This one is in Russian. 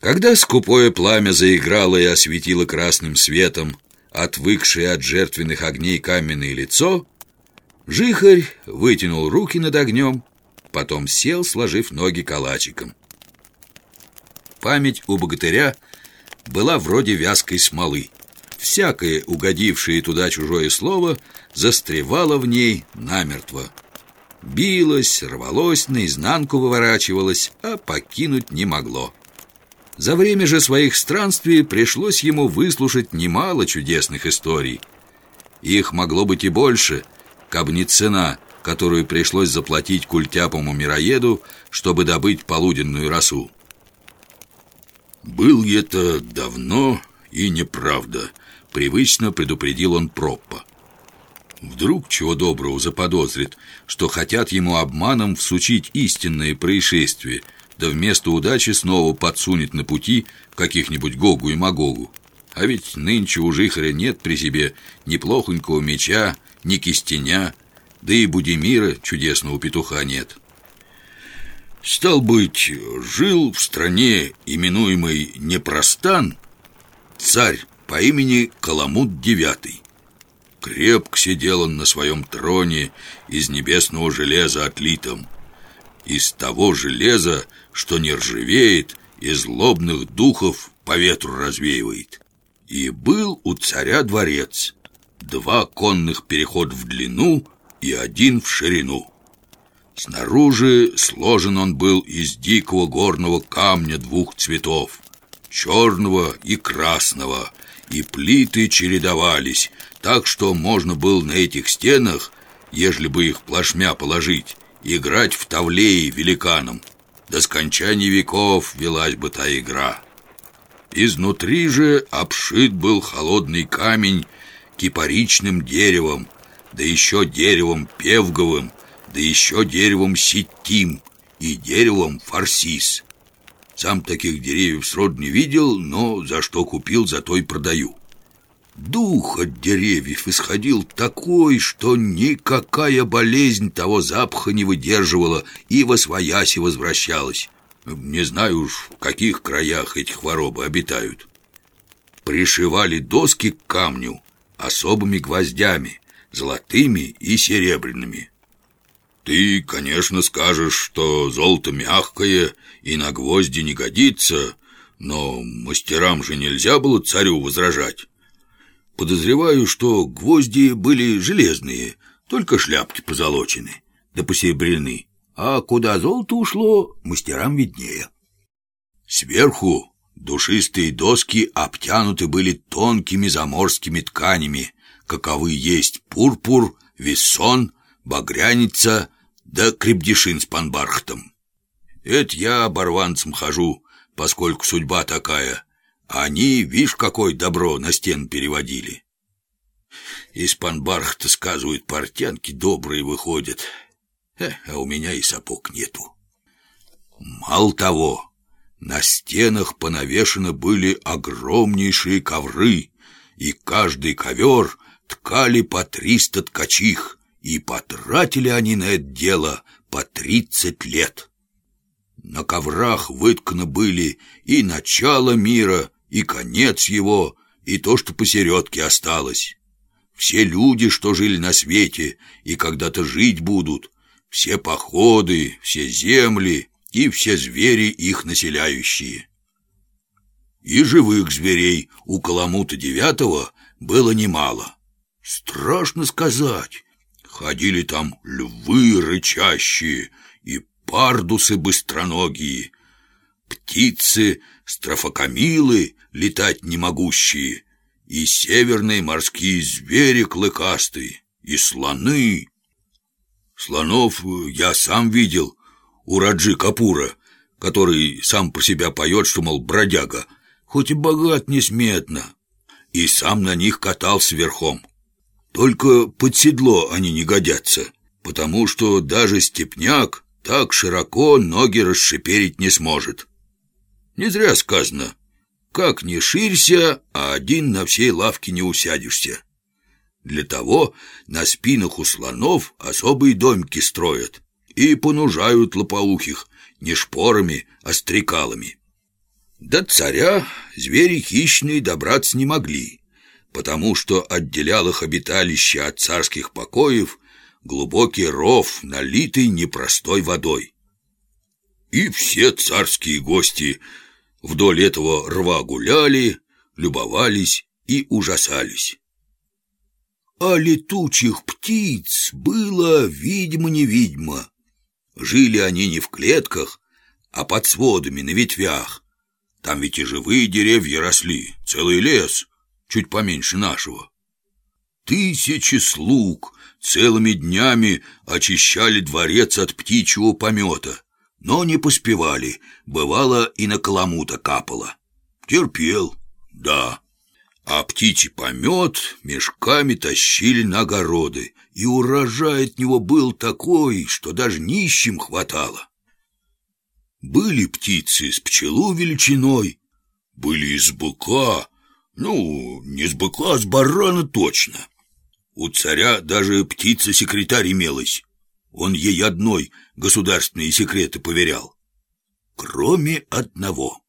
Когда скупое пламя заиграло и осветило красным светом отвыкшее от жертвенных огней каменное лицо, Жихарь вытянул руки над огнем, потом сел, сложив ноги калачиком. Память у богатыря была вроде вязкой смолы. Всякое угодившее туда чужое слово застревало в ней намертво. Билось, рвалось, наизнанку выворачивалось, а покинуть не могло. За время же своих странствий пришлось ему выслушать немало чудесных историй. Их могло быть и больше, каб не цена, которую пришлось заплатить культяпому мироеду, чтобы добыть полуденную росу. «Был это давно и неправда», — привычно предупредил он Проппа. Вдруг, чего доброго, заподозрит, что хотят ему обманом всучить истинное происшествие — да вместо удачи снова подсунет на пути каких-нибудь Гогу и Магогу. А ведь нынче у Жихаря нет при себе ни плохонького меча, ни кистеня, да и Будимира, чудесного петуха, нет. Стал быть, жил в стране, именуемой Непростан, царь по имени Каламут Девятый. Крепко сидел он на своем троне из небесного железа отлитом. Из того железа, что не ржавеет и злобных духов по ветру развеивает. И был у царя дворец, два конных переход в длину и один в ширину. Снаружи сложен он был из дикого горного камня двух цветов, черного и красного, и плиты чередовались, так что можно было на этих стенах, ежели бы их плашмя положить, играть в тавлеи великаном. До скончания веков велась бы та игра. Изнутри же обшит был холодный камень кипаричным деревом, да еще деревом певговым, да еще деревом сетим и деревом фарсис. Сам таких деревьев срод не видел, но за что купил, за то и продаю. Дух от деревьев исходил такой, что никакая болезнь того запаха не выдерживала и во свояси возвращалась. Не знаю уж, в каких краях эти хворобы обитают. Пришивали доски к камню особыми гвоздями, золотыми и серебряными. Ты, конечно, скажешь, что золото мягкое и на гвозди не годится, но мастерам же нельзя было царю возражать. Подозреваю, что гвозди были железные, только шляпки позолочены, да посеребрены. А куда золото ушло, мастерам виднее. Сверху душистые доски обтянуты были тонкими заморскими тканями, каковы есть пурпур, вессон, багряница да крепдешин с панбархтом. Это я оборванцем хожу, поскольку судьба такая — они, видишь, какое добро на стен переводили. Из панбархта, сказывают, портянки добрые выходят. Э, а у меня и сапог нету. Мало того, на стенах понавешены были огромнейшие ковры, и каждый ковер ткали по триста ткачих, и потратили они на это дело по тридцать лет. На коврах вытканы были и начало мира, и конец его, и то, что посередке осталось. Все люди, что жили на свете и когда-то жить будут, все походы, все земли и все звери их населяющие. И живых зверей у Каламута девятого было немало. Страшно сказать. Ходили там львы рычащие и пардусы быстроногие, птицы, строфокамилы, летать не могущие, и северные морские звери клыкастые, и слоны. Слонов я сам видел у Раджи Капура, который сам про себя поет, что, мол, бродяга, хоть и богат несметно, и сам на них катался верхом. Только под седло они не годятся, потому что даже степняк так широко ноги расшиперить не сможет. Не зря сказано, как не ширься, а один на всей лавке не усядешься. Для того на спинах у слонов особые домики строят и понужают лопоухих не шпорами, а стрекалами. До царя звери хищные добраться не могли, потому что отделял их обиталище от царских покоев глубокий ров, налитый непростой водой. И все царские гости вдоль этого рва гуляли, любовались и ужасались. А летучих птиц было видимо-невидимо. Жили они не в клетках, а под сводами на ветвях. Там ведь и живые деревья росли, целый лес, чуть поменьше нашего. Тысячи слуг целыми днями очищали дворец от птичьего помета, но не поспевали, бывало и на каламута капало. Терпел, да. А птичий помет мешками тащили на огороды, и урожай от него был такой, что даже нищим хватало. Были птицы с пчелу величиной, были из быка, ну, не с быка, а с барана точно. У царя даже птица-секретарь имелась. Он ей одной государственные секреты поверял. Кроме одного.